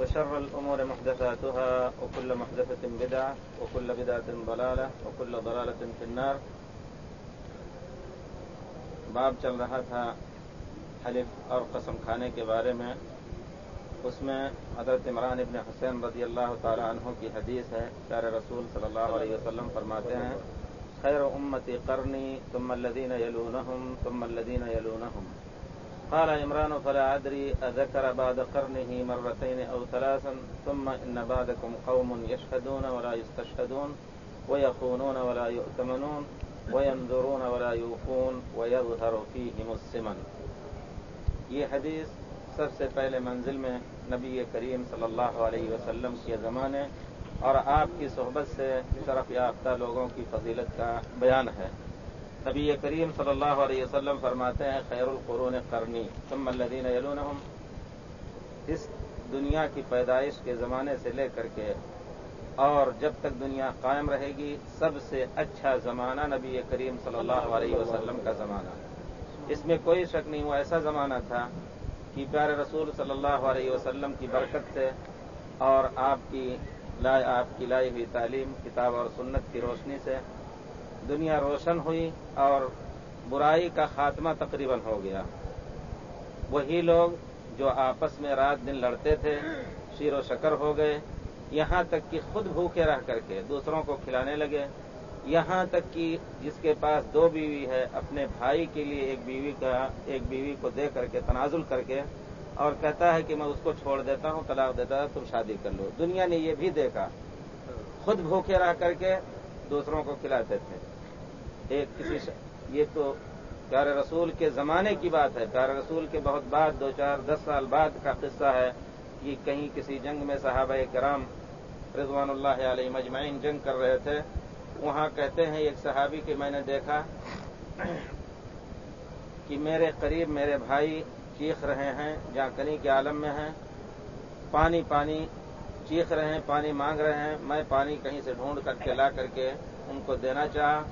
وشر الأمور محدثاتها، وكل محدثة بدعة، وكل بدعة ضلالة، وكل ضلالة في النار. باب چل رہا تھا حلف اور قسم کھانے کے بارے میں۔ اس میں حضرت عمران ابن حسین رضی اللہ تعالی عنہ کی حدیث ہے۔ پیارے رسول صلی اللہ علیہ وسلم فرماتے ہیں خير أمتي قرني ثم الذين يلونهم ثم الذين يلونهم قال عمران فلا أدري أذكر بعد قرنه مرتين أو ثلاثا ثم إن بعدكم قوم يشهدون ولا يستشهدون ويخونون ولا يؤتمنون وينذرون ولا يوفون ويظهر فيهم السمن. یہ حدیث سب سے پہلے منزل میں نبی کریم صلی اللہ علیہ وسلم کے زمانے اور آپ کی صحبت سے شرف یافتہ لوگوں کی فضیلت کا بیان ہے۔ نبی کریم صلی اللہ علیہ وسلم فرماتے ہیں، خیر القرون کرنی ثم الذین یلونہم۔ اس دنیا کی پیدائش کے زمانے سے لے کر کے اور جب تک دنیا قائم رہے گی، سب سے اچھا زمانہ نبی کریم صلی اللہ علیہ وسلم کا زمانہ۔ اس میں کوئی شک نہیں، وہ ایسا زمانہ تھا کہ پیارے رسول صلی اللہ علیہ وسلم کی برکت سے اور آپ کی لائے آپ کی لائی ہوئی تعلیم، کتاب اور سنت کی روشنی سے دنیا روشن ہوئی اور برائی کا خاتمہ تقریباً ہو گیا۔ وہی لوگ جو آپس میں رات دن لڑتے تھے، شیر و شکر ہو گئے، یہاں تک کہ خود بھوکے رہ کر کے دوسروں کو کھلانے لگے۔ یہاں تک کہ جس کے پاس دو بیوی ہے، اپنے بھائی کے لیے ایک بیوی کا، ایک بیوی کو دے کر کے تنازل کر کے اور کہتا ہے کہ میں اس کو چھوڑ دیتا ہوں، طلاق دیتا ہوں تم شادی کر لو۔ دنیا نے یہ بھی دیکھا، خود بھوکے رہ کر کے دوسروں کو کھلاتے تھے۔ ایک کسی ش... یہ تو پیارے رسول کے زمانے کی بات ہے۔ پیارے رسول کے بہت بعد، دو چار، دس سال بعد کا قصہ ہے کہ کہیں کسی جنگ میں صحابہ کرام رضوان اللہ علیہ مجمعین جنگ کر رہے تھے۔ وہاں کہتے ہیں ایک صحابی کہ میں نے دیکھا کہ میرے قریب میرے بھائی چیخ رہے ہیں جہاں کنی کے عالم میں ہیں۔ پانی پانی، چیخ رہے ہیں، پانی مانگ رہے ہیں۔ میں پانی کہیں سے ڈھونڈ کر کے لا کر کے ان کو دینا چاہا۔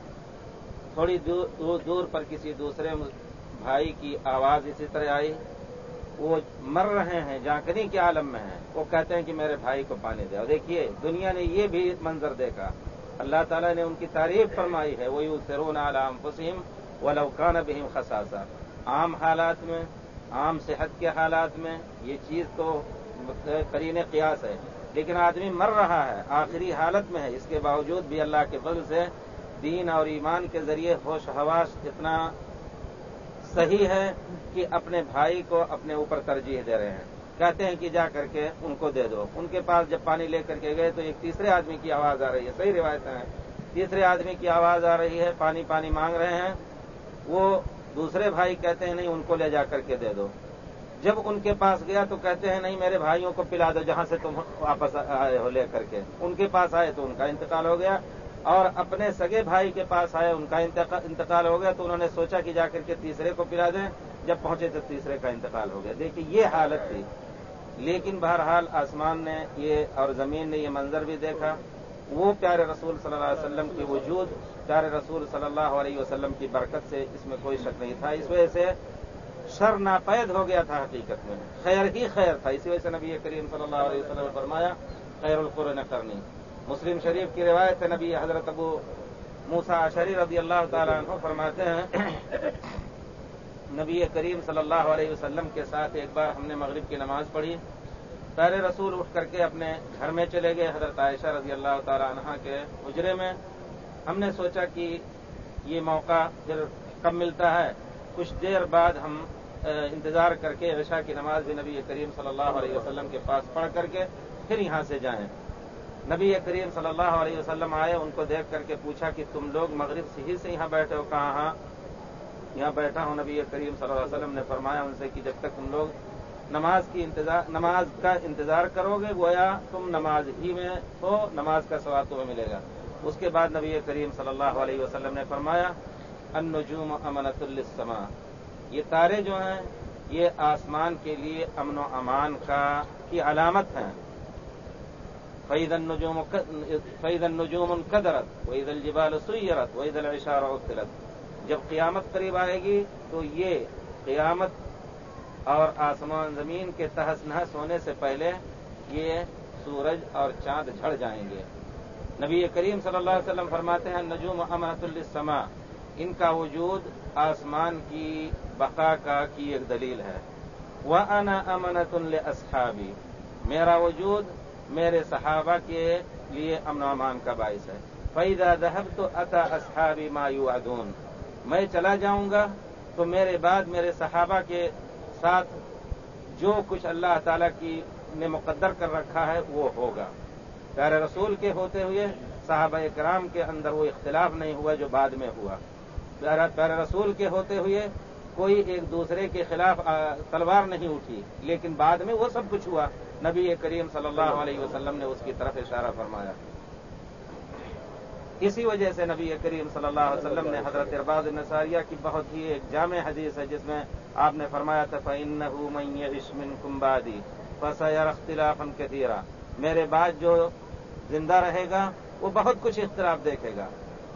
تھوڑی دور دور پر کسی دوسرے بھائی کی آواز اسی طرح آئی۔ وہ مر رہے ہیں جہاں کنی کے عالم میں ہیں۔ وہ کہتے ہیں کہ میرے بھائی کو پانی دے۔ دیکھیے، دنیا نے یہ بھی منظر دیکھا۔ اللہ تعالیٰ نے ان کی تعریف فرمائی ہے۔ وہ سرون عالم فسیم و لوکان بہم خساسا عام حالات میں، عام صحت کے حالات میں یہ چیز تو کرین قیاس ہے۔ لیکن آدمی مر رہا ہے، آخری حالت میں ہے۔ اس کے باوجود بھی اللہ کے فضل سے دین اور ایمان کے ذریعے ہوش حواس اتنا صحیح ہے کہ اپنے بھائی کو اپنے اوپر ترجیح دے رہے ہیں۔ کہتے ہیں کہ جا کر کے ان کو دے دو۔ ان کے پاس جب پانی لے کر کے گئے تو ایک تیسرے آدمی کی آواز آ رہی ہے۔ صحیح روایتیں ہیں تیسرے آدمی کی آواز آ رہی ہے۔ پانی پانی مانگ رہے ہیں۔ وہ دوسرے بھائی کہتے ہیں، نہیں، ان کو لے جا کر کے دے دو۔ جب ان کے پاس گیا تو کہتے ہیں، نہیں، میرے بھائیوں کو پلا دو جہاں سے تم واپس آئے ہو لے کر کے۔ ان کے پاس آئے تو ان کا انتقال ہو گیا۔ اور اپنے سگے بھائی کے پاس آئے، ان کا انتقال ہو گیا تو انہوں نے سوچا کہ جا کر کے تیسرے کو پلا دیں۔ جب پہنچے تو تیسرے کا انتقال ہو گیا۔ دیکھیے، یہ حالت تھی۔ لیکن بہرحال آسمان نے یہ اور زمین نے یہ منظر بھی دیکھا۔ وہ پیارے رسول صلی اللہ علیہ وسلم کی وجود، پیارے رسول صلی اللہ علیہ وسلم کی برکت سے اس میں کوئی شک نہیں تھا۔ اس وجہ سے شر ناپید ہو گیا تھا حقیقت میں۔ خیر ہی خیر تھا۔ اسی وجہ سے نبی کریم صلی اللہ علیہ وسلم نے فرمایا، خیر القرآن کرنی۔ مسلم شریف کی روایت نبی حضرت ابو موسا شری رضی اللہ تعالیٰ عنہ فرماتے ہیں، نبی کریم صلی اللہ علیہ وسلم کے ساتھ ایک بار ہم نے مغرب کی نماز پڑھی۔ پہلے رسول اٹھ کر کے اپنے گھر میں چلے گئے، حضرت عائشہ رضی اللہ تعالی عنہ کے اجرے میں۔ ہم نے سوچا کہ یہ موقع پھر کب ملتا ہے؟ کچھ دیر بعد ہم انتظار کر کے عشاء کی نماز بھی نبی کریم صلی اللہ علیہ وسلم کے پاس پڑھ کر کے پھر یہاں سے جائیں۔ نبی کریم صلی اللہ علیہ وسلم آئے، ان کو دیکھ کر کے پوچھا کہ تم لوگ مغرب سے ہی سے یہاں بیٹھے ہو، کہاں ہاں؟ یہاں بیٹھا ہوں، نبی کریم صلی اللہ علیہ وسلم نے فرمایا ان سے کہ جب تک تم لوگ نماز کی انتظار، نماز کا انتظار کرو گے، گویا تم نماز ہی میں ہو، نماز کا ثواب تمہیں ملے گا۔ اس کے بعد نبی کریم صلی اللہ علیہ وسلم نے فرمایا، النجوم امنت السما یہ تارے جو ہیں، یہ آسمان کے لیے امن و امان کا کی علامت ہیں۔ فعید النجوم فعید النجوم قدرت وعید الجبال سیرت وعید الشار وطلت جب قیامت قریب آئے گی، تو یہ قیامت اور آسمان زمین کے تحس نحس ہونے سے پہلے یہ سورج اور چاند جھڑ جائیں گے۔ نبی کریم صلی اللہ علیہ وسلم فرماتے ہیں نجوم امنت السما ان کا وجود آسمان کی بقا کا کی ایک دلیل ہے۔ وہ انا امنت الصحابی میرا وجود میرے صحابہ کے لیے امن و امان کا باعث ہے۔ فیدا دہب تو اتا اصحابی مایو ادون میں چلا جاؤں گا تو میرے بعد میرے صحابہ کے ساتھ جو کچھ اللہ تعالی کی نے مقدر کر رکھا ہے وہ ہوگا۔ پیارے رسول کے ہوتے ہوئے صحابہ کرام کے اندر وہ اختلاف نہیں ہوا جو بعد میں ہوا۔ پیارے رسول کے ہوتے ہوئے کوئی ایک دوسرے کے خلاف تلوار نہیں اٹھی، لیکن بعد میں وہ سب کچھ ہوا۔ نبی کریم صلی اللہ علیہ وسلم نے اس کی طرف اشارہ فرمایا۔ اسی وجہ سے نبی کریم صلی اللہ علیہ وسلم نے حضرت ارباز نصاریہ کی بہت ہی ایک جامع حدیث ہے، جس میں آپ نے فرمایا تھا فن عشمن کمبادی فسیر اختلاف کثیرہ میرے بعد جو زندہ رہے گا، وہ بہت کچھ اختلاف دیکھے گا۔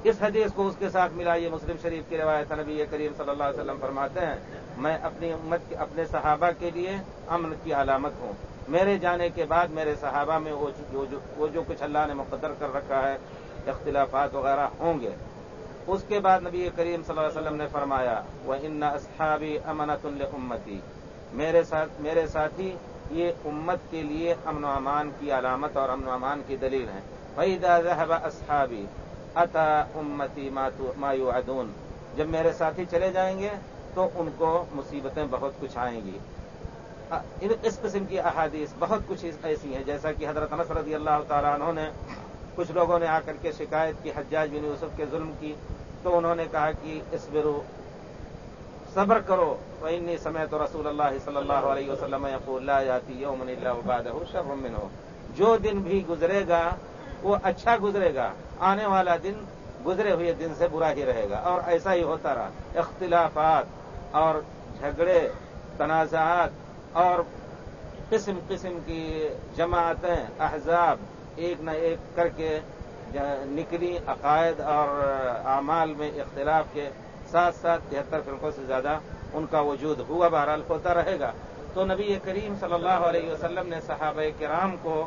اس حدیث کو اس کے ساتھ ملا یہ مسلم شریف کی روایت نبی کریم صلی اللہ علیہ وسلم فرماتے ہیں، میں اپنی امت اپنے صحابہ کے لیے امن کی علامت ہوں۔ میرے جانے کے بعد میرے صحابہ میں وہ جو کچھ اللہ نے مقدر کر رکھا ہے، اختلافات وغیرہ ہوں گے۔ اس کے بعد نبی کریم صلی اللہ علیہ وسلم نے فرمایا وہ ان اصحابی امنت الامتی میرے ساتھ میرے ساتھی، یہ امت کے لیے امن و امان کی علامت اور امن و امان کی دلیل ہے فعیدہ ذہب اصحابی عطا امتی مایو ادون جب میرے ساتھی چلے جائیں گے، تو ان کو مصیبتیں بہت کچھ آئیں گی۔ اس قسم کی احادیث بہت کچھ ایسی ہیں، جیسا کہ حضرت انس رضی اللہ تعالیٰ عنہ نے کچھ لوگوں نے آ کر کے شکایت کی، حجاج بن یوسف کے ظلم کی، تو انہوں نے کہا کہ اس برو صبر کرو تو انی سمے تو رسول اللہ صلی اللہ علیہ وسلم اللہ جاتی یوم اللہ شب ہو جو دن بھی گزرے گا، وہ اچھا گزرے گا، آنے والا دن گزرے ہوئے دن سے برا ہی رہے گا۔ اور ایسا ہی ہوتا رہا، اختلافات اور جھگڑے، تنازعات اور قسم قسم کی جماعتیں، احزاب ایک نہ ایک کر کے نکلی، عقائد اور اعمال میں اختلاف کے ساتھ ساتھ تہتر فرقوں سے زیادہ ان کا وجود ہوا، بہرحال ہوتا رہے گا۔ تو نبی کریم صلی اللہ علیہ وسلم نے صحابہ کرام کو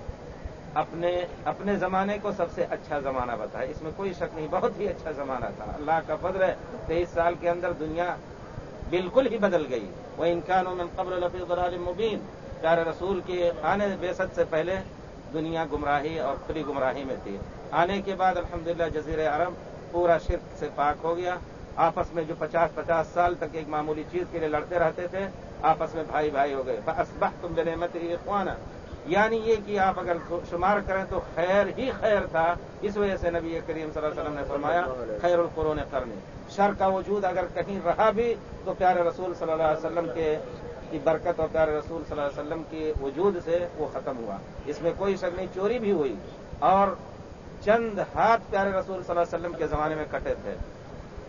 اپنے اپنے زمانے کو سب سے اچھا زمانہ بتایا۔ اس میں کوئی شک نہیں، بہت ہی اچھا زمانہ تھا۔ اللہ کا فضل ہے تیئیس سال کے اندر دنیا بالکل ہی بدل گئی۔ وہ انکانوں میں قبر لفیظ مبین پیارے رسول کے آنے بے سے پہلے دنیا گمراہی اور کھلی گمراہی میں تھی۔ آنے کے بعد الحمدللہ للہ جزیر عرب پورا شرک سے پاک ہو گیا۔ آپس میں جو پچاس پچاس سال تک ایک معمولی چیز کے لیے لڑتے رہتے تھے، آپس میں بھائی بھائی ہو گئے۔ اسبح تم بے نعمت اخوان یعنی یہ کہ آپ اگر شمار کریں تو خیر ہی خیر تھا۔ اس وجہ سے نبی کریم صلی اللہ علیہ وسلم نے فرمایا، خیر القرون کرنے شر کا وجود اگر کہیں رہا بھی، تو پیارے رسول صلی اللہ علیہ وسلم کے کی برکت اور پیارے رسول صلی اللہ علیہ وسلم کے وجود سے وہ ختم ہوا۔ اس میں کوئی شک نہیں، چوری بھی ہوئی۔ اور چند ہاتھ پیارے رسول صلی اللہ علیہ وسلم کے زمانے میں کٹے تھے۔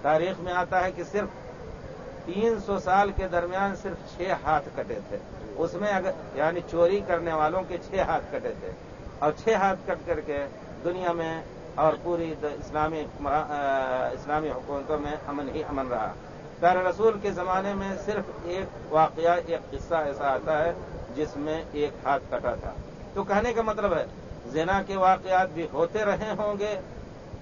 تاریخ میں آتا ہے کہ صرف تین سو سال کے درمیان صرف چھ ہاتھ کٹے تھے۔ اس میں اگر یعنی چوری کرنے والوں کے چھ ہاتھ کٹے تھے۔ اور چھ ہاتھ کٹ کر کے دنیا میں اور پوری اسلامی اسلامی حکومتوں میں امن ہی امن رہا۔ پیارے رسول کے زمانے میں صرف ایک واقعہ، ایک قصہ ایسا آتا ہے جس میں ایک ہاتھ کٹا تھا۔ تو کہنے کا مطلب ہے، زنا کے واقعات بھی ہوتے رہے ہوں گے۔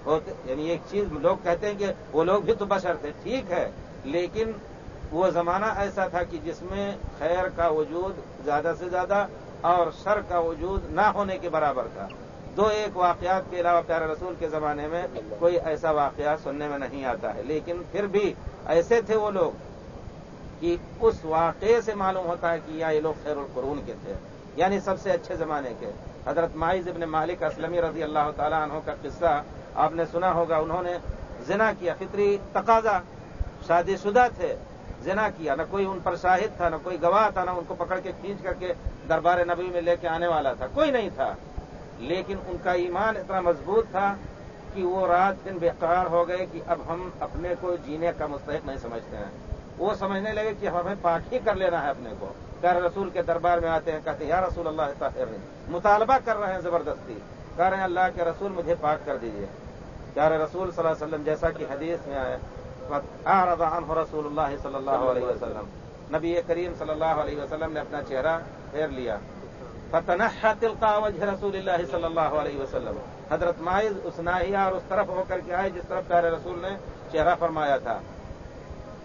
ہوتے یعنی ایک چیز لوگ کہتے ہیں کہ وہ لوگ بھی تو بشر تھے، ٹھیک ہے۔ لیکن وہ زمانہ ایسا تھا کہ جس میں خیر کا وجود زیادہ سے زیادہ اور شر کا وجود نہ ہونے کے برابر تھا۔ دو ایک واقعات کے علاوہ پیارے رسول کے زمانے میں کوئی ایسا واقعہ سننے میں نہیں آتا ہے۔ لیکن پھر بھی ایسے تھے وہ لوگ کہ اس واقعے سے معلوم ہوتا ہے کہ یا یہ لوگ خیر القرون کے تھے۔ یعنی سب سے اچھے زمانے کے۔ حضرت مائز ابن مالک اسلمی رضی اللہ تعالیٰ عنہ کا قصہ آپ نے سنا ہوگا۔ انہوں نے زنا کیا، فطری تقاضا، شادی شدہ تھے، زنا کیا۔ نہ کوئی ان پر شاہد تھا، نہ کوئی گواہ تھا، نہ ان کو پکڑ کے کھینچ کر کے دربار نبی میں لے کے آنے والا تھا۔ کوئی نہیں تھا۔ لیکن ان کا ایمان اتنا مضبوط تھا کہ وہ رات دن بےقرار ہو گئے کہ اب ہم اپنے کو جینے کا مستحق نہیں سمجھتے ہیں۔ وہ سمجھنے لگے کہ ہمیں پاک ہی کر لینا ہے اپنے کو۔ کہہ رسول کے دربار میں آتے ہیں، کہتے ہیں، یا رسول اللہ مطالبہ کر رہے ہیں زبردستی۔ کہہ رہے ہیں، اللہ کے رسول مجھے پاک کر دیجیے پیارے رسول صلی اللہ علیہ وسلم، جیسا کہ حدیث میں آئے عنہ رسول اللہ صلی اللہ علیہ وسلم۔ نبی کریم صلی اللہ علیہ وسلم نے اپنا چہرہ پھیر لیا۔ وجہ رسول اللہ صلی اللہ علیہ وسلم۔ حضرت مائز اس ناحیہ اور اس طرف ہو کر کے آئے جس طرف پیارے رسول نے چہرہ فرمایا تھا۔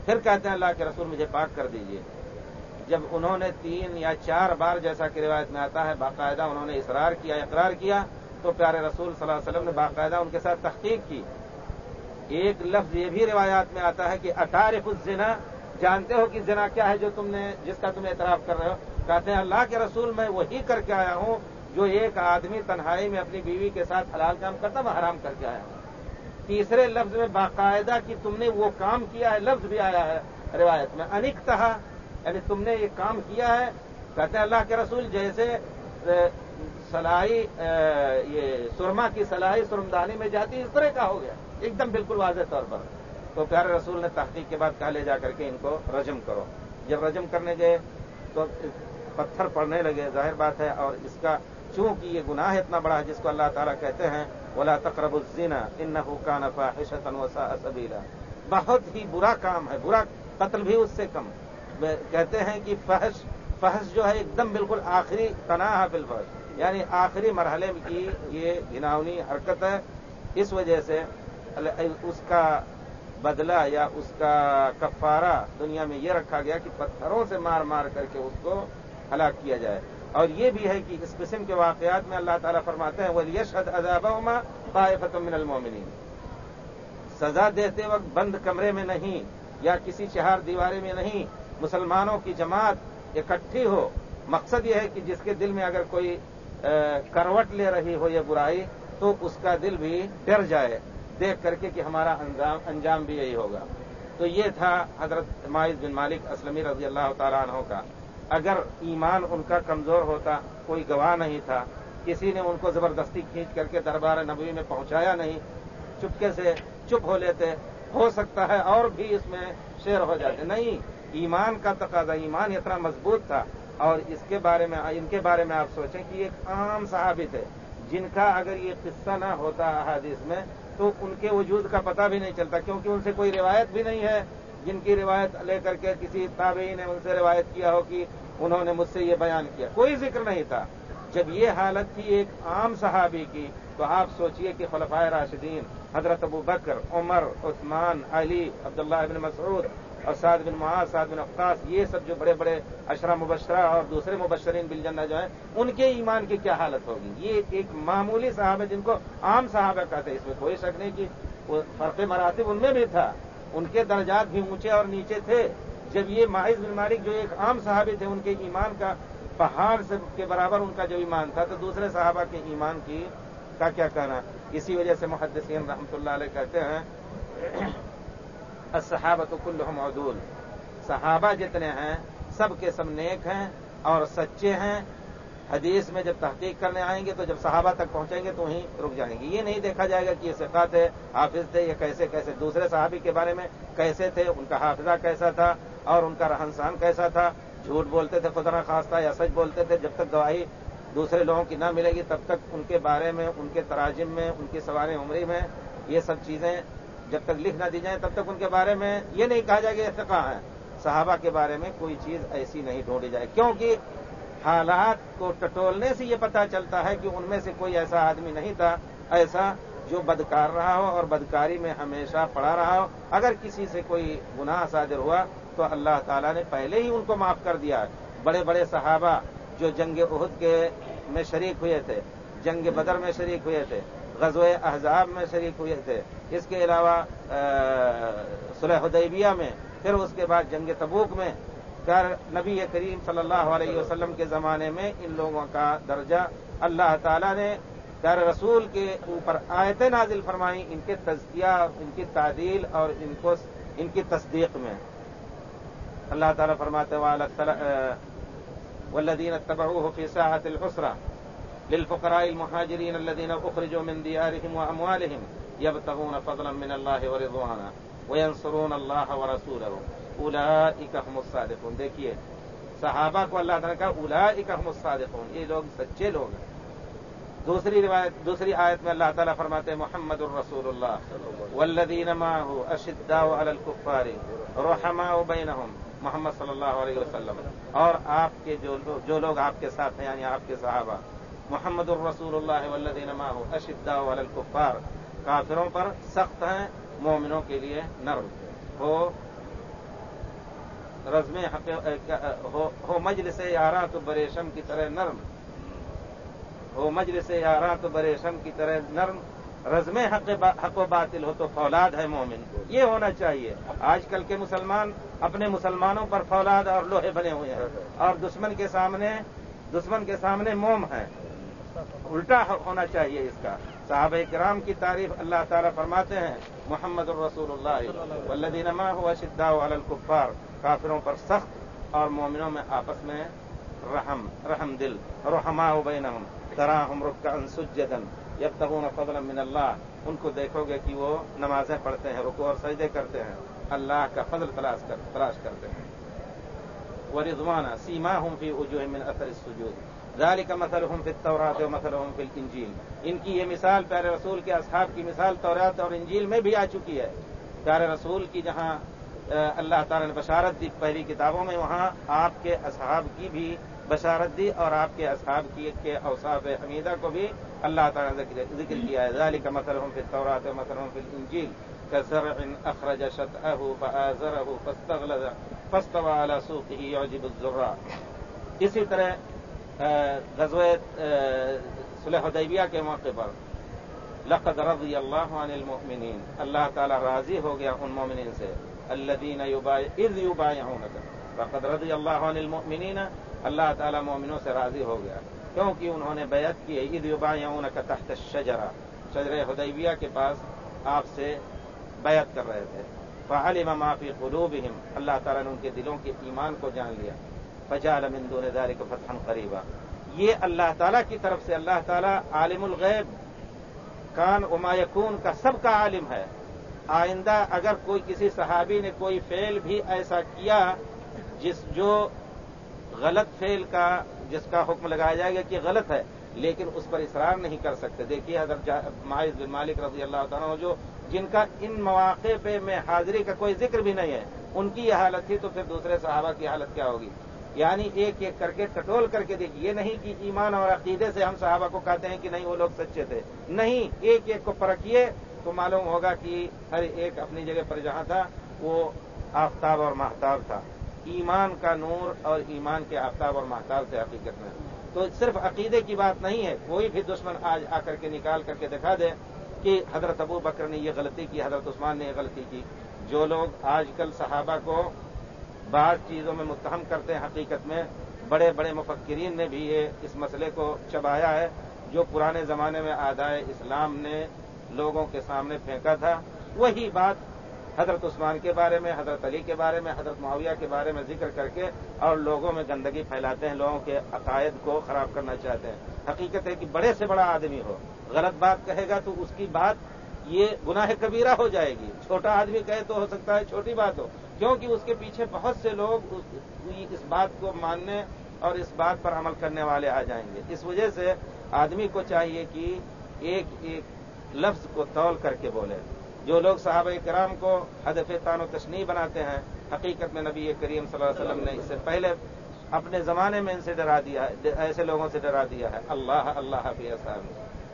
پھر کہتے ہیں اللہ کے رسول مجھے پاک کر دیجیے جب انہوں نے تین یا چار بار جیسا کہ روایت میں آتا ہے باقاعدہ انہوں نے اصرار کیا، اقرار کیا، تو پیارے رسول صلی اللہ علیہ وسلم نے باقاعدہ ان کے ساتھ تحقیق کی۔ ایک لفظ یہ بھی روایات میں آتا ہے کہ اٹارف الزنا، جانتے ہو کہ زنا کیا ہے جو تم نے، جس کا تم اعتراف کر رہے ہو؟ کہتے ہیں اللہ کے رسول میں وہی کر کے آیا ہوں جو ایک آدمی تنہائی میں اپنی بیوی کے ساتھ حلال کام کرتا میں حرام کر کے آیا۔ ہوں تیسرے لفظ میں باقاعدہ کہ تم نے وہ کام کیا ہے، لفظ بھی آیا ہے روایت میں۔ انک تہا یعنی تم نے یہ کام کیا ہے۔ کہتے ہیں اللہ کے رسول جیسے سلائی یہ سرما کی سلائی سرمدانی میں جاتی اس طرح کا ہو گیا۔ ایک دم بالکل واضح طور پر۔ تو پیارے رسول نے تحقیق کے بعد کہا لے جا کر کے ان کو رجم کرو۔ جب رجم کرنے گئے تو پتھر پڑنے لگے، ظاہر بات ہے، اور اس کا چونکہ یہ گناہ اتنا بڑا ہے، جس کو اللہ تعالیٰ کہتے ہیں بولا تقرب الزین ان کا نفا حشت سبیلا بہت ہی برا کام ہے، برا قتل بھی اس سے کم۔ کہتے ہیں کہ فحش فحش جو ہے، ایک دم بالکل آخری تناہ بالفحش یعنی آخری مرحلے کی یہ گناونی حرکت ہے۔ اس وجہ سے اس کا بدلہ یا اس کا کفارہ دنیا میں یہ رکھا گیا کہ پتھروں سے مار مار کر کے اس کو ہلاک کیا جائے۔ اور یہ بھی ہے کہ اس قسم کے واقعات میں اللہ تعالیٰ فرماتے ہیں وہ یشد عذاب طائفت من المومنین سزا دیتے وقت بند کمرے میں نہیں یا کسی چہار دیوارے میں نہیں۔ مسلمانوں کی جماعت اکٹھی ہو۔ مقصد یہ ہے کہ جس کے دل میں اگر کوئی کروٹ لے رہی ہو یہ برائی، تو اس کا دل بھی ڈر جائے۔ دیکھ کر کے کہ ہمارا انجام بھی یہی ہوگا۔ تو یہ تھا حضرت مائز بن مالک اسلمی رضی اللہ تعالیٰ عنہ کا۔ اگر ایمان ان کا کمزور ہوتا، کوئی گواہ نہیں تھا، کسی نے ان کو زبردستی کھینچ کر کے دربار نبوی میں پہنچایا نہیں، چپکے سے چپ ہو لیتے، ہو سکتا ہے اور بھی اس میں شیر ہو جاتے۔ نہیں، ایمان کا تقاضا، ایمان اتنا مضبوط تھا۔ اور اس کے بارے میں، ان کے بارے میں آپ سوچیں کہ ایک عام صحابی تھے، جن کا اگر یہ قصہ نہ ہوتا حادث میں، تو ان کے وجود کا پتہ بھی نہیں چلتا، کیونکہ ان سے کوئی روایت بھی نہیں ہے۔ جن کی روایت لے کر کے کسی تابعی نے ان سے روایت کیا ہو کہ انہوں نے مجھ سے یہ بیان کیا۔ کوئی ذکر نہیں تھا۔ جب یہ حالت تھی ایک عام صحابی کی، تو آپ سوچئے کہ خلفائے راشدین حضرت ابو بکر، عمر، عثمان، علی، عبداللہ ابن مسعود اور سعد بن معاذ، سعد بن افقاس یہ سب جو بڑے بڑے اشرا مبشرہ اور دوسرے مبشرین بل جو ہیں، ان کے ایمان کی کیا حالت ہوگی؟ یہ ایک معمولی صاحب ہے جن کو عام صاحب کہتے ہیں۔ اس میں کوئی شک نہیں کہ فرق مراتب ان میں بھی تھا۔ ان کے درجات بھی اونچے اور نیچے تھے۔ جب یہ ماہز بن مالک جو ایک عام صحابی تھے، ان کے ایمان کا پہاڑ سے کے برابر ان کا جو ایمان تھا، تو دوسرے صحابہ کے ایمان کی کا کیا کہنا؟ اسی وجہ سے محدثین رحمتہ اللہ علیہ کہتے ہیں صحابت کلحم عدول۔ صحابہ جتنے ہیں، سب کے سب نیک ہیں اور سچے ہیں۔ حدیث میں جب تحقیق کرنے آئیں گے تو جب صحابہ تک پہنچیں گے تو وہیں رک جائیں گے۔ یہ نہیں دیکھا جائے گا کہ یہ سفا تھے حافظ تھے یہ کیسے کیسے دوسرے صحابی کے بارے میں کیسے تھے، ان کا حافظہ کیسا تھا اور ان کا رہن سہن کیسا تھا۔ جھوٹ بولتے تھے، خدا خاص تھا یا سچ بولتے تھے۔ جب تک گواہی دوسرے لوگوں کی نہ ملے گی، تب تک ان کے بارے میں، ان کے تراجم میں، ان کی سوار عمری میں یہ سب چیزیں جب تک لکھ نہ دی جائیں، تب تک ان کے بارے میں یہ نہیں کہا جائے کہ ارتقا ہے۔ صحابہ کے بارے میں کوئی چیز ایسی نہیں ڈھونڈی جائے۔ کیونکہ حالات کو ٹٹولنے سے یہ پتا چلتا ہے کہ ان میں سے کوئی ایسا آدمی نہیں تھا، ایسا جو بدکار رہا ہو اور بدکاری میں ہمیشہ پڑا رہا ہو۔ اگر کسی سے کوئی گناہ صادر ہوا تو اللہ تعالیٰ نے پہلے ہی ان کو معاف کر دیا۔ بڑے بڑے صحابہ جو جنگ عہد کے میں شریک ہوئے تھے، جنگ بدر میں شریک ہوئے تھے غزو احزاب میں شریک ہوئے تھے، اس کے علاوہ صلح حدیبیہ میں، پھر اس کے بعد جنگ تبوک میں کر نبی کریم صلی اللہ علیہ وسلم کے زمانے میں ان لوگوں کا درجہ اللہ تعالی نے در رسول کے اوپر آیت نازل فرمائی ان کے تزکیہ، ان کی تعدیل اور ان کو ان کی تصدیق میں۔ اللہ تعالیٰ فرماتے والذین اتبعوه في ساعة العسرة للفقراء المهاجرين الذين اخرجوا من ديارهم واموالهم يبتغون فضلا من الله ورضوانا وينصرون الله ورسوله اولئك هم الصادقون۔ دیکھیے، صحابہ کو اللہ تعالیٰ کا اولئک هم الصادقون۔ یہ لوگ سچے لوگ ہیں۔ دوسری روایت، دوسری آیت میں اللہ تعالیٰ فرماتے محمد الرسول اللہ والذین معه اشداء على الكفار رحماء محمد صلی اللہ علیہ وسلم۔ اور آپ کے جو لوگ آپ کے ساتھ ہیں یعنی آپ کے صحابہ۔ محمد الرسول اللہ ولدین اشدا الکفار کافروں پر سخت ہیں، مومنوں کے لیے نرم۔ ہو رزم ہو مجلس یارہ تو بریشم کی طرح نرم۔ ہو مجلس یارہ تو بریشم کی طرح نرم۔ رزم حق و باطل ہو تو فولاد ہے مومن۔ یہ ہونا چاہیے۔ آج کل کے مسلمان اپنے مسلمانوں پر فولاد اور لوہے بنے ہوئے ہیں۔ اور دشمن کے سامنے دشمن کے سامنے موم ہے۔ الٹا ہونا چاہیے اس کا۔ صحابہ کرام کی تعریف اللہ تعالیٰ فرماتے ہیں، محمد الرسول اللہ ولدینما ہوا شدہ الکفار، کافروں پر سخت اور مومنوں میں آپس میں رحم رحم دل رحما بینہم، تراہم رکعن سجدن جب تک فضل من اللہ، ان کو دیکھو گے کہ وہ نمازیں پڑھتے ہیں رکو اور سجدے کرتے ہیں، اللہ کا فضل تلاش تلاش کرتے ہیں۔ وہ رضوانہ سیما ہوں فی اجو من اثر سجود ذالی کا مسل ہوں پھر طورات و انجیل ان کی یہ مثال پیارے رسول کے اصحاب کی مثال تورات اور انجیل میں بھی آ چکی ہے. پیارے رسول کی جہاں اللہ تعالی نے بشارت دی پہلی کتابوں میں، وہاں آپ کے اصحاب کی بھی بشارت دی اور آپ کے اصحاب کی کے اوساف حمیدہ کو بھی اللہ تعالیٰ نے ذکر کیا ہے. ذالی کا مسل ہوں پھر طورات مسل انجیل كزرع أخرج شطأه فآزره فاستغلظ فاستوى على سوقه يعجب الزراع اسی طرح غزوہ صلح حدیبیہ کے موقع پر۔ لقد رضی اللہ عن المؤمنین۔ اللہ تعالی راضی ہو گیا ان مومنین سے۔ الذين اذ يبايعونك لقد رضی اللہ عن المؤمنین۔ اللہ تعالی مومنوں سے راضی ہو گیا۔ کیونکہ انہوں نے بیعت کی، اذ يبايعونك تحت الشجرہ۔ شجر حدیبیہ کے پاس آپ سے بیعت کر رہے تھے۔ فعلم ما فی قلوبہم۔ اللہ تعالیٰ نے ان کے دلوں کے ایمان کو جان لیا۔ فجعل من دون ذلك فتحا قریبا یہ اللہ تعالیٰ کی طرف سے اللہ تعالیٰ عالم الغیب، کان اما یکون کا سب کا عالم ہے۔ آئندہ اگر کوئی کسی صحابی نے کوئی فعل بھی ایسا کیا جس جو غلط فعل کا، جس کا حکم لگایا جائے گا کہ غلط ہے، لیکن اس پر اصرار نہیں کر سکتے۔ دیکھیے حضرت مائز بن مالک رضی اللہ تعالیٰ جو، جن کا ان مواقع پہ میں حاضری کا کوئی ذکر بھی نہیں ہے، ان کی یہ حالت تھی تو پھر دوسرے صحابہ کی حالت کیا ہوگی؟ یعنی ایک ایک کر کے ٹٹول کر کے دیکھیے، یہ نہیں کہ ایمان اور عقیدے سے ہم صحابہ کو کہتے ہیں کہ نہیں، وہ لوگ سچے تھے۔ نہیں، ایک ایک کو پرکھیے تو معلوم ہوگا کہ ہر ایک اپنی جگہ پر جہاں تھا، وہ آفتاب اور محتاب تھا۔ ایمان کا نور اور ایمان کے آفتاب اور محتاب تھے حقیقت میں۔ تو صرف عقیدے کی بات نہیں ہے، کوئی بھی دشمن آج آ کر کے نکال کر کے دکھا دے کہ حضرت ابو بکر نے یہ غلطی کی، حضرت عثمان نے یہ غلطی کی۔ جو لوگ آج کل صحابہ کو بعض چیزوں میں متہم کرتے ہیں حقیقت میں، بڑے بڑے مفکرین نے بھی یہ اس مسئلے کو چبایا ہے جو پرانے زمانے میں آدائے اسلام نے لوگوں کے سامنے پھینکا تھا۔ وہی بات حضرت عثمان کے بارے میں، حضرت علی کے بارے میں، حضرت معاویہ کے بارے میں ذکر کر کے اور لوگوں میں گندگی پھیلاتے ہیں، لوگوں کے عقائد کو خراب کرنا چاہتے ہیں۔ حقیقت ہے کہ بڑے سے بڑا آدمی ہو، غلط بات کہے گا تو اس کی بات یہ گناہ کبیرہ ہو جائے گی۔ چھوٹا آدمی کہے تو ہو سکتا ہے، چھوٹی بات ہو۔ کیونکہ اس کے پیچھے بہت سے لوگ اس بات کو ماننے اور اس بات پر عمل کرنے والے آ جائیں گے۔ اس وجہ سے آدمی کو چاہیے کہ ایک ایک لفظ کو تول کر کے بولے۔ جو لوگ صحابہ کرام کو ہدف تان و تشنی بناتے ہیں، حقیقت میں نبی کریم صلی اللہ علیہ وسلم نے اس سے پہلے اپنے زمانے میں ان سے ڈرا دیا ہے، ایسے لوگوں سے ڈرا دیا ہے۔ اللہ اللہ حافظ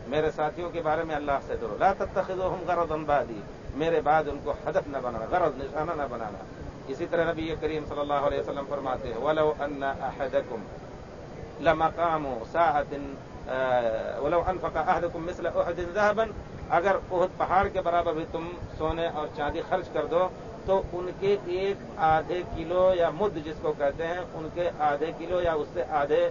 میرے ساتھیوں کے بارے میں اللہ سے ڈرو۔ لا تتخذوهم غرضا بعدی، میرے بعد ان کو ہدف نہ بنانا، غرض نشانہ نہ بنانا۔ اسی طرح نبی کریم صلی اللہ علیہ وسلم فرماتے ہیں، ولو ان احدکم لمقام ولو انفق مثل احد ذهبا، اگر احد پہاڑ کے برابر بھی تم سونے اور چاندی خرچ کر دو، تو ان کے ایک آدھے کلو یا مد جس کو کہتے ہیں، ان کے آدھے کلو یا اس سے آدھے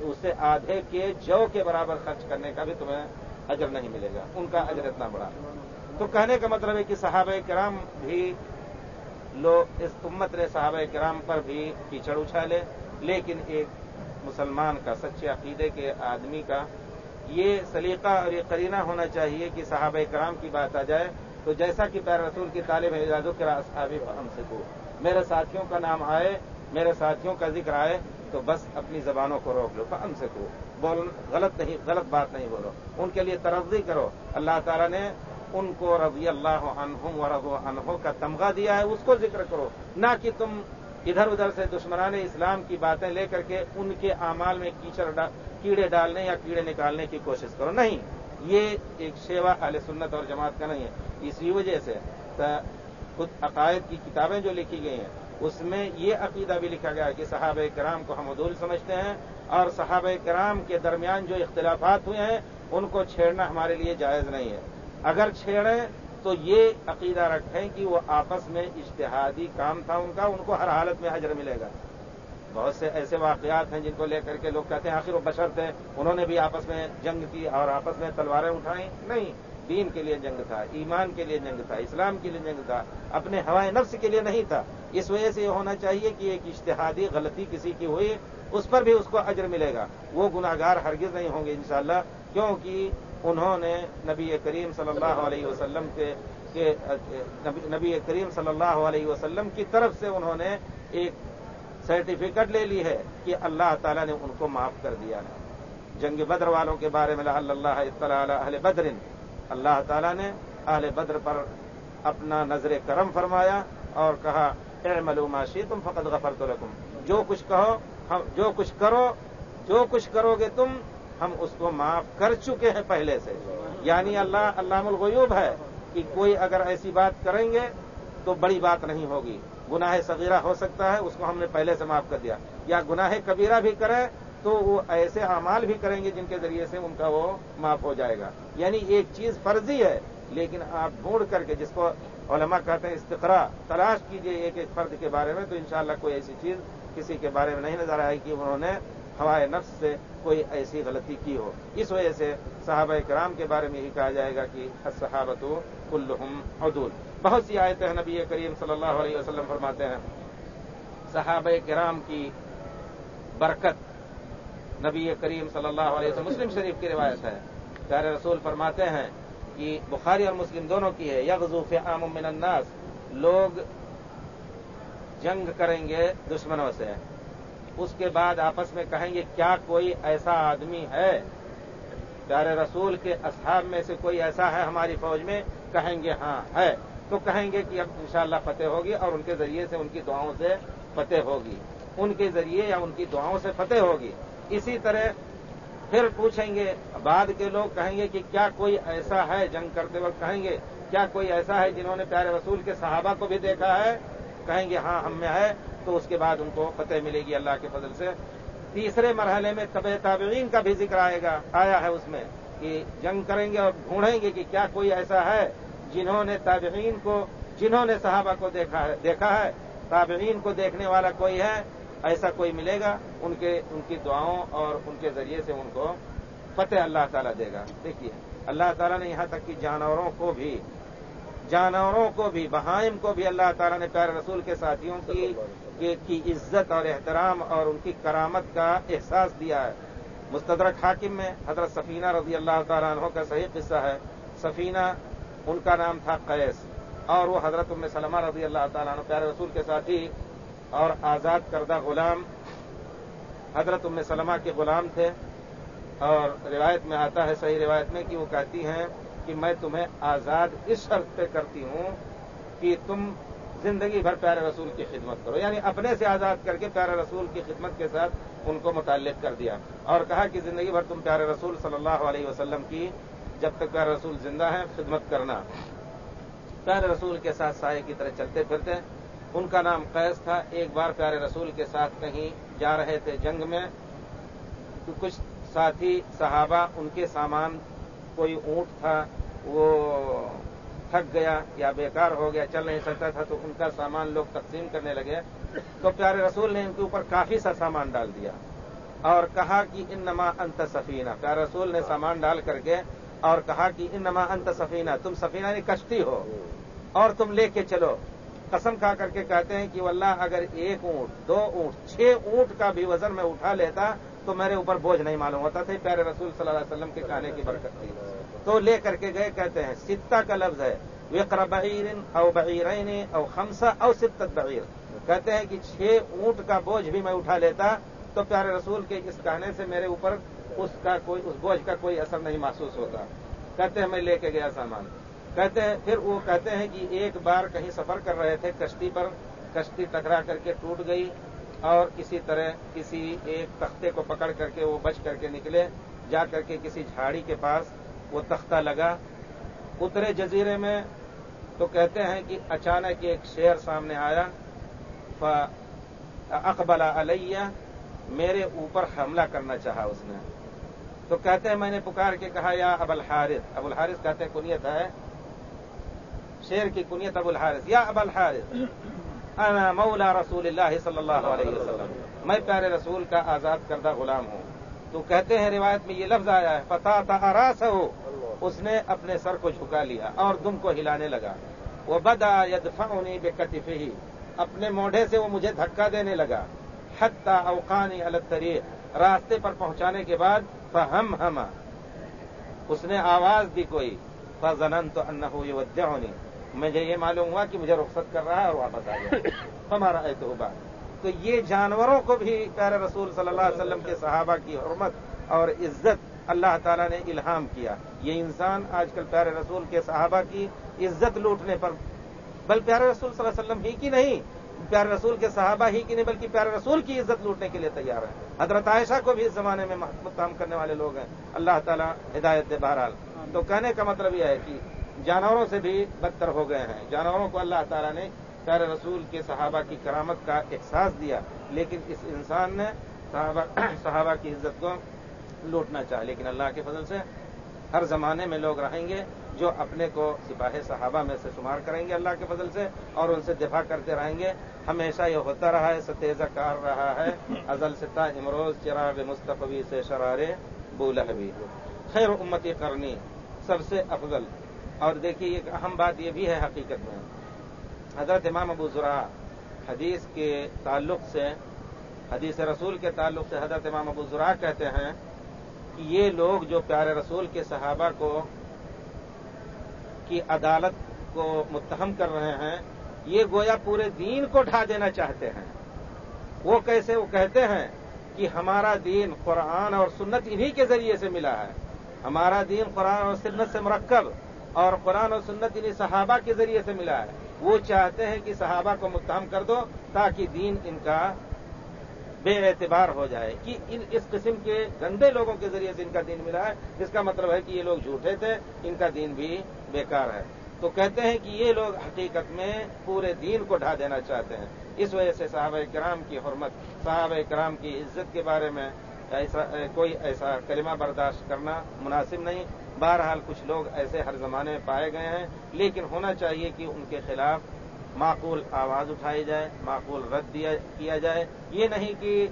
اس سے آدھے کے جو کے برابر خرچ کرنے کا بھی تمہیں اجر نہیں ملے گا۔ ان کا اجر اتنا بڑا۔ تو کہنے کا مطلب ہے کہ صحابہ کرام بھی لوگ اس امت نے صحابہ کرام پر بھی کیچڑ اچھالے، لیکن ایک مسلمان کا سچے عقیدے کے آدمی کا یہ سلیقہ اور یہ قرینہ ہونا چاہیے کہ صحابہ کرام کی بات آ جائے۔ تو جیسا کہ پیر رسول کی تعلیم اجازوں کے راستہ ہم سے کو، میرے ساتھیوں کا نام آئے، میرے ساتھیوں کا ذکر آئے، تو بس اپنی زبانوں کو روک لو ہم سے کو۔ بول غلط نہیں، غلط بات نہیں بولو۔ ان کے لیے ترقی کرو۔ اللہ تعالیٰ نے ان کو رضی اللہ عنہم و رضو عنہ کا تمغہ دیا ہے، اس کو ذکر کرو۔ نہ کہ تم ادھر ادھر سے دشمنان اسلام کی باتیں لے کر کے ان کے اعمال میں کیچڑ کیڑے ڈالنے یا کیڑے نکالنے کی کوشش کرو۔ نہیں، یہ ایک شیوا اہل سنت اور جماعت کا نہیں ہے۔ اسی وجہ سے خود عقائد کی کتابیں جو لکھی گئی ہیں، اس میں یہ عقیدہ بھی لکھا گیا کہ صحابہ کرام کو ہم عدول سمجھتے ہیں اور صحابہ کرام کے درمیان جو اختلافات ہوئے ہیں، ان کو چھیڑنا ہمارے لیے جائز نہیں ہے۔ اگر چھیڑیں تو یہ عقیدہ رکھیں کہ وہ آپس میں اشتہادی کام تھا ان کا، ان کو ہر حالت میں حجر ملے گا۔ بہت سے ایسے واقعات ہیں جن کو لے کر کے لوگ کہتے ہیں، آخر وہ بشر تھے، انہوں نے بھی آپس میں جنگ کی اور آپس میں تلواریں اٹھائیں۔ نہیں، دین کے لیے جنگ تھا، ایمان کے لیے جنگ تھا، اسلام کے لیے جنگ تھا، اپنے ہوائے نفس کے لیے نہیں تھا۔ اس وجہ سے یہ ہونا چاہیے کہ ایک اشتہادی غلطی کسی کی ہوئی، اس پر بھی اس کو اجر ملے گا۔ وہ گناگار ہرگز نہیں ہوں گے انشاءاللہ، کیونکہ انہوں نے نبی کریم صلی اللہ علیہ وسلم کے نبی کریم صلی اللہ علیہ وسلم کی طرف سے انہوں نے ایک سرٹیفکیٹ لے لی ہے کہ اللہ تعالیٰ نے ان کو معاف کر دیا ہے۔ جنگ بدر والوں کے بارے میں اللہ اطلاع اہل بدر، اللہ تعالیٰ نے اہل بدر پر اپنا نظر کرم فرمایا اور کہا، اے ملوماشی تم فقط غفر تو جو کچھ کہو ہم جو کچھ کرو، جو کچھ کرو گے تم ہم اس کو معاف کر چکے ہیں پہلے سے۔ یعنی اللہ اللہ الغیوب ہے کہ کوئی اگر ایسی بات کریں گے تو بڑی بات نہیں ہوگی۔ گناہ صغیرہ ہو سکتا ہے، اس کو ہم نے پہلے سے معاف کر دیا۔ یا گناہ کبیرہ بھی کریں تو وہ ایسے اعمال بھی کریں گے جن کے ذریعے سے ان کا وہ معاف ہو جائے گا۔ یعنی ایک چیز فرضی ہے، لیکن آپ ڈھونڈ کر کے جس کو علماء کہتے ہیں استقرا تلاش کیجیے ایک ایک فرد کے بارے میں تو انشاءاللہ کوئی ایسی چیز کسی کے بارے میں نہیں نظر آئے کہ انہوں نے ہوائے نفس سے کوئی ایسی غلطی کی ہو۔ اس وجہ سے صحابہ کرام کے بارے میں یہی کہا جائے گا کہ صحابت کلحم عدول۔ بہت سی آیتیں نبی کریم صلی اللہ علیہ وسلم فرماتے ہیں۔ صحابہ کرام کی برکت نبی کریم صلی اللہ علیہ وسلم مسلم شریف کی روایت ہے۔ پیارے رسول فرماتے ہیں کہ بخاری اور مسلم دونوں کی ہے۔ یغزوف عام من الناس۔ لوگ جنگ کریں گے دشمنوں سے۔ اس کے بعد آپس میں کہیں گے، کیا کوئی ایسا آدمی ہے؟ پیارے رسول کے اصحاب میں سے کوئی ایسا ہے ہماری فوج میں؟ کہیں گے ہاں ہے۔ تو کہیں گے کہ اب انشاءاللہ فتح ہوگی اور ان کے ذریعے سے ان کی دعاؤں سے فتح ہوگی۔ ان کے ذریعے یا ان کی دعاؤں سے فتح ہوگی۔ اسی طرح پھر پوچھیں گے، بعد کے لوگ کہیں گے کہ کیا کوئی ایسا ہے؟ جنگ کرتے وقت کہیں گے، کیا کوئی ایسا ہے جنہوں نے پیارے رسول کے صحابہ کو بھی دیکھا ہے؟ کہیں گے ہاں ہم میں ہے۔ تو اس کے بعد ان کو فتح ملے گی اللہ کے فضل سے۔ تیسرے مرحلے میں طب تابعین کا بھی ذکر آئے گا، آیا ہے اس میں کہ جنگ کریں گے اور ڈھونڈیں گے کہ کیا کوئی ایسا ہے جنہوں نے تابعین کو، جنہوں نے صحابہ کو دیکھا ہے دیکھا ہے۔ تابعین کو دیکھنے والا کوئی ہے؟ ایسا کوئی ملے گا؟ ان کے، ان کی دعاؤں اور ان کے ذریعے سے ان کو فتح اللہ تعالیٰ دے گا۔ دیکھیے، اللہ تعالیٰ نے یہاں تک کہ جانوروں کو بھی، جانوروں کو بھی، بہائم کو بھی اللہ تعالیٰ نے پیارے رسول کے ساتھیوں کی کی عزت اور احترام اور ان کی کرامت کا احساس دیا ہے۔ مستدرک حاکم میں حضرت سفینہ رضی اللہ تعالیٰ عنہ کا صحیح قصہ ہے۔ سفینہ، ان کا نام تھا قیس اور وہ حضرت ام سلمہ رضی اللہ تعالیٰ عنہ، پیارے رسول کے ساتھی اور آزاد کردہ غلام۔ حضرت ام سلمہ کے غلام تھے اور روایت میں آتا ہے، صحیح روایت میں، کہ وہ کہتی ہیں کہ میں تمہیں آزاد اس شرط پہ کرتی ہوں کہ تم زندگی بھر پیارے رسول کی خدمت کرو۔ یعنی اپنے سے آزاد کر کے پیارے رسول کی خدمت کے ساتھ ان کو متعلق کر دیا۔ اور کہا کہ زندگی بھر تم پیارے رسول صلی اللہ علیہ وسلم کی جب تک پیارے رسول زندہ ہیں، خدمت کرنا۔ پیارے رسول کے ساتھ سائے کی طرح چلتے پھرتے، ان کا نام قیس تھا۔ ایک بار پیارے رسول کے ساتھ کہیں جا رہے تھے جنگ میں کچھ ساتھی صحابہ، ان کے سامان، کوئی اونٹ تھا، وہ تھک گیا یا بیکار ہو گیا، چل نہیں سکتا تھا، تو ان کا سامان لوگ تقسیم کرنے لگے۔ تو پیارے رسول نے ان کے اوپر کافی سا سامان ڈال دیا اور کہا کہ ان نما انت سفینہ۔ پیارے رسول نے سامان ڈال کر کے اور کہا کہ ان نما انت سفینہ، تم سفینہ نے کشتی ہو اور تم لے کے چلو۔ قسم کھا کر کے کہتے ہیں کہ اللہ اگر ایک اونٹ، دو اونٹ، چھ اونٹ کا بھی وزن میں اٹھا لیتا تو میرے اوپر بوجھ نہیں معلوم ہوتا تھا، پیارے رسول صلی اللہ علیہ وسلم کے کہنے کی برکت تھی۔ تو لے کر کے گئے، کہتے ہیں ستا کا لفظ ہے۔ وقر بغیر او بغیرین او خمسہ او ستت بغیر کہتے ہیں کہ چھ اونٹ کا بوجھ بھی میں اٹھا لیتا تو پیارے رسول کے اس کہنے سے میرے اوپر اس کا کوئی، اس بوجھ کا کوئی اثر نہیں محسوس ہوتا۔ کہتے ہیں، میں لے کے گیا سامان۔ کہتے ہیں، پھر وہ کہتے ہیں کہ ایک بار کہیں سفر کر رہے تھے، کشتی پر، کشتی ٹکرا کر کے ٹوٹ گئی۔ اور کسی طرح کسی ایک تختے کو پکڑ کر کے وہ بچ کر کے نکلے، جا کر کے کسی جھاڑی کے پاس وہ تختہ لگا۔ اترے جزیرے میں تو کہتے ہیں کہ اچانک ایک شیر سامنے آیا۔ اقبال علیہ، میرے اوپر حملہ کرنا چاہا اس نے۔ تو کہتے ہیں، میں نے پکار کے کہا، یا اب الحارث۔ ابو الحارث کہتے ہیں، کنیت ہے۔ شیر کی کنیت ابو الحارث۔ یا اب الحارث۔ انا مولا رسول اللہ صلی اللہ علیہ وسلم. میں پیارے رسول کا آزاد کردہ غلام ہوں. تو کہتے ہیں روایت میں یہ لفظ آیا ہے پتا تھا ہو اس نے اپنے سر کو جھکا لیا اور دم کو ہلانے لگا. وہ بدا ید فونی بے ہی اپنے موڈے سے وہ مجھے دھکا دینے لگا. حتہ اوقانی الگ طریق راستے پر پہنچانے کے بعد فہم ہم اس نے آواز دی کوئی فضن تو ان ہوئی ودیا ہونی مجھے یہ معلوم ہوا کہ مجھے رخصت کر رہا ہے اور واپس آ گیا۔ ہمارا اعتبار تو یہ جانوروں کو بھی پیارے رسول صلی اللہ علیہ وسلم کے صحابہ کی حرمت اور عزت اللہ تعالیٰ نے الہام کیا۔ یہ انسان آج کل پیارے رسول کے صحابہ کی عزت لوٹنے پر بل پیارے رسول صلی اللہ علیہ وسلم ہی کی نہیں، پیارے رسول کے صحابہ ہی کی نہیں، بلکہ پیارے رسول کی عزت لوٹنے کے لیے تیار ہیں۔ حضرت عائشہ کو بھی اس زمانے میں کام کرنے والے لوگ ہیں۔ اللہ تعالیٰ ہدایت دے بہرحال۔ تو کہنے کا مطلب یہ ہے کہ جانوروں سے بھی بدتر ہو گئے ہیں۔ جانوروں کو اللہ تعالیٰ نے پیارے رسول کے صحابہ کی کرامت کا احساس دیا، لیکن اس انسان نے صحابہ کی عزت کو لوٹنا چاہے لیکن اللہ کے فضل سے ہر زمانے میں لوگ رہیں گے جو اپنے کو سپاہ صحابہ میں سے شمار کریں گے اللہ کے فضل سے اور ان سے دفاع کرتے رہیں گے۔ ہمیشہ یہ ہوتا رہا ہے، ستیزہ کار رہا ہے۔ ازل ستا امروز چراغ مستقبی سے شرارے بولہبی خیر امتی کرنی سب سے افضل۔ اور دیکھیے، ایک اہم بات یہ بھی ہے حقیقت میں۔ حضرت امام ابو ذرا حدیث کے تعلق سے، حدیث رسول کے تعلق سے حضرت امام ابو ذرا کہتے ہیں کہ یہ لوگ جو پیارے رسول کے صحابہ کو، کی عدالت کو متہم کر رہے ہیں، یہ گویا پورے دین کو ڈھا دینا چاہتے ہیں۔ وہ کیسے؟ وہ کہتے ہیں کہ ہمارا دین قرآن اور سنت انہی کے ذریعے سے ملا ہے۔ ہمارا دین قرآن اور سنت سے مرکب اور قرآن اور سنت انہیں صحابہ کے ذریعے سے ملا ہے۔ وہ چاہتے ہیں کہ صحابہ کو متہم کر دو تاکہ دین ان کا بے اعتبار ہو جائے کہ ان اس قسم کے گندے لوگوں کے ذریعے سے ان کا دین ملا ہے اس کا مطلب ہے کہ یہ لوگ جھوٹے تھے، ان کا دین بھی بیکار ہے۔ تو کہتے ہیں کہ یہ لوگ حقیقت میں پورے دین کو ڈھا دینا چاہتے ہیں۔ اس وجہ سے صحابہ کرام کی حرمت، صحابہ کرام کی عزت کے بارے میں ایسا کوئی ایسا کلمہ برداشت کرنا مناسب نہیں۔ بہرحال کچھ لوگ ایسے ہر زمانے میں پائے گئے ہیں، لیکن ہونا چاہیے کہ ان کے خلاف معقول آواز اٹھائی جائے، معقول رد دیا، کیا جائے۔ یہ نہیں کہ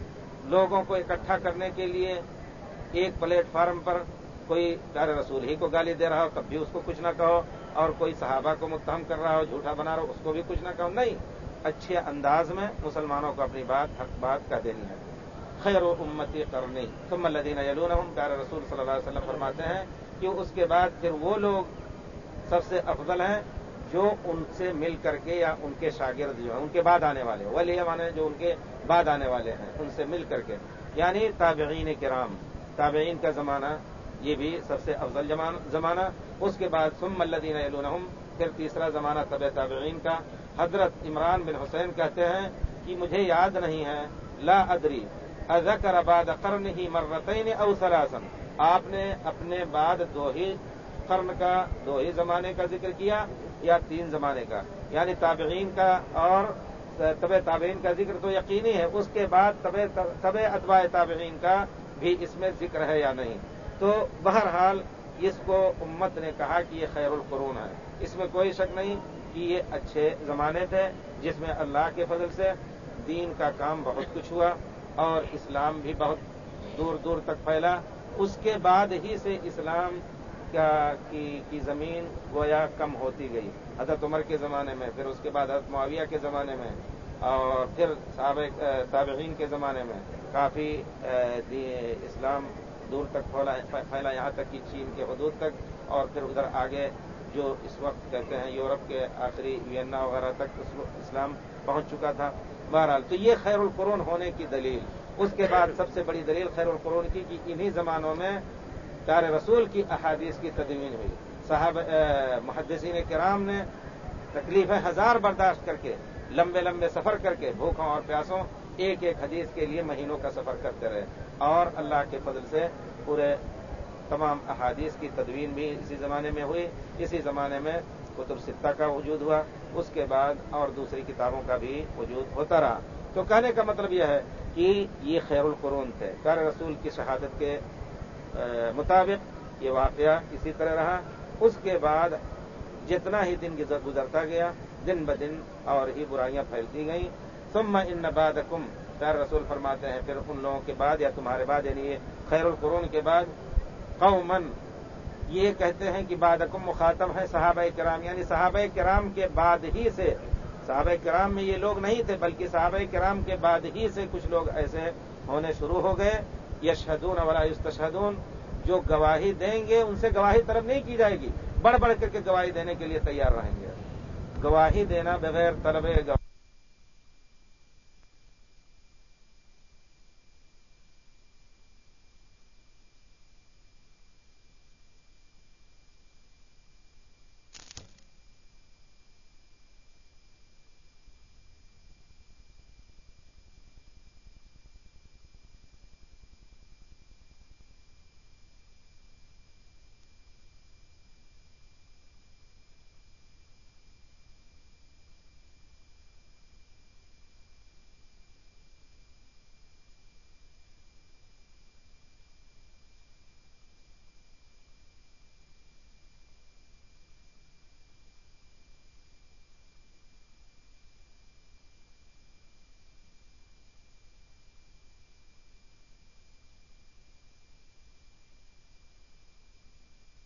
لوگوں کو اکٹھا کرنے کے لیے ایک پلیٹ فارم پر کوئی پیارے رسول ہی کو گالی دے رہا ہو، تب بھی اس کو کچھ نہ کہو، اور کوئی صحابہ کو متہم کر رہا ہو، جھوٹا بنا رہا ہو، اس کو بھی کچھ نہ کہو۔ نہیں، اچھے انداز میں مسلمانوں کو اپنی بات، حق بات کہہ دینی ہے۔ خیر و امتی کرنی تم الدین یلون پیارے رسول صلی اللہ علیہ وسلم فرماتے ہیں کہ اس کے بعد پھر وہ لوگ سب سے افضل ہیں جو ان سے مل کر کے یا ان کے شاگرد جو ہیں، ان کے بعد آنے والے، ولی مانے جو ان کے بعد آنے والے ہیں، ان سے مل کر کے۔ یعنی تابعین کرام، تابعین کا زمانہ، یہ بھی سب سے افضل زمانہ۔ اس کے بعد سم الدین علوم پھر تیسرا زمانہ طب تابعین کا۔ حضرت عمران بن حسین کہتے ہیں کہ مجھے یاد نہیں ہے، لا ادری۔ ازکر آباد قرن ہی مرتین او سلاسن آپ نے اپنے بعد دو ہی قرن کا، دو ہی زمانے کا ذکر کیا یا تین زمانے کا؟ یعنی تابعین کا اور طب تابعین کا ذکر تو یقینی ہے، اس کے بعد طب اتباع تابعین کا بھی اس میں ذکر ہے یا نہیں؟ تو بہرحال اس کو امت نے کہا کہ یہ خیر القرون ہے۔ اس میں کوئی شک نہیں کہ یہ اچھے زمانے تھے جس میں اللہ کے فضل سے دین کا کام بہت کچھ ہوا۔ اور اسلام بھی بہت دور دور تک پھیلا۔ اس کے بعد ہی سے اسلام کا کی کی زمین گویا کم ہوتی گئی۔ حضرت عمر کے زمانے میں، پھر اس کے بعد حضرت معاویہ کے زمانے میں، اور پھر سابق تابعین کے زمانے میں کافی اسلام دور تک پھیلا یہاں تک کہ چین کے حدود تک، اور پھر ادھر آگے جو اس وقت کہتے ہیں یورپ کے آخری وینا وغیرہ تک اسلام پہنچ چکا تھا۔ بہرحال، تو یہ خیر القرون ہونے کی دلیل۔ اس کے بعد سب سے بڑی دلیل خیر القرون کی کہ انہی زمانوں میں پیار رسول کی احادیث کی تدوین ہوئی۔ صاحب محدثین کرام نے تکلیفیں ہزار برداشت کر کے، لمبے لمبے سفر کر کے بھوکھوں اور پیاسوں ایک ایک حدیث کے لیے مہینوں کا سفر کرتے رہے۔ اور اللہ کے فضل سے پورے تمام احادیث کی تدوین بھی اسی زمانے میں ہوئی۔ اسی زمانے میں کتب ستہ کا وجود ہوا، اس کے بعد اور دوسری کتابوں کا بھی وجود ہوتا رہا۔ تو کہنے کا مطلب یہ ہے کہ یہ خیر القرون تھے۔ کار رسول کی شہادت کے مطابق یہ واقعہ اسی طرح رہا۔ اس کے بعد جتنا ہی دن گزرتا گیا، دن بدن اور ہی برائیاں پھیلتی گئیں۔ ثم ان بعد کم پیر رسول فرماتے ہیں، پھر ان لوگوں کے بعد یا تمہارے بعد یعنی خیر القرون کے بعد قومن یہ کہتے ہیں کہ بعد کم مخاطب ہے صحابہ کرام یعنی صحابہ کرام کے بعد ہی سے۔ صحابہ کرام میں یہ لوگ نہیں تھے، بلکہ صحابہ کرام کے بعد ہی سے کچھ لوگ ایسے ہونے شروع ہو گئے۔ یشہدون ولا یستشہدون، جو گواہی دیں گے، ان سے گواہی طرف نہیں کی جائے گی۔ بڑھ بڑھ کر کے گواہی دینے کے لیے تیار رہیں گے۔ گواہی دینا بغیر طلب گواہی